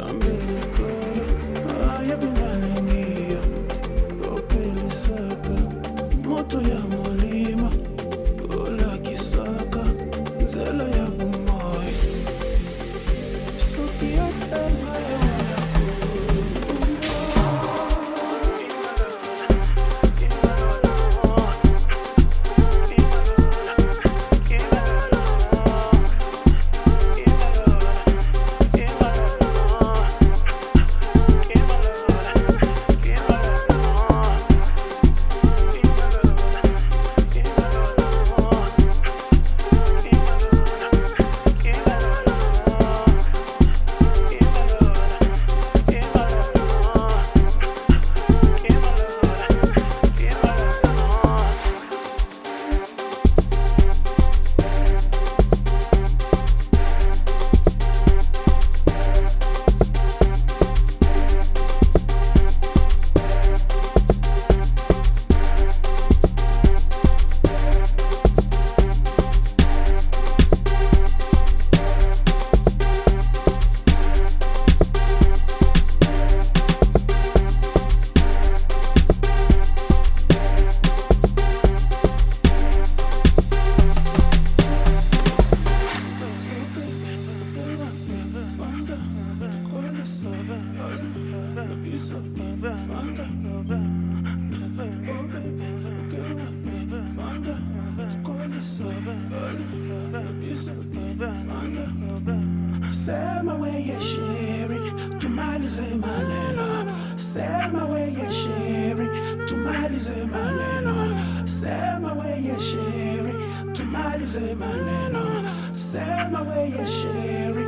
awesome. Sema weye sheri, tumalize maneno. Sema weye sheri, tumalize maneno. Sema weye sheri, tumalize maneno. Sema weye sheri.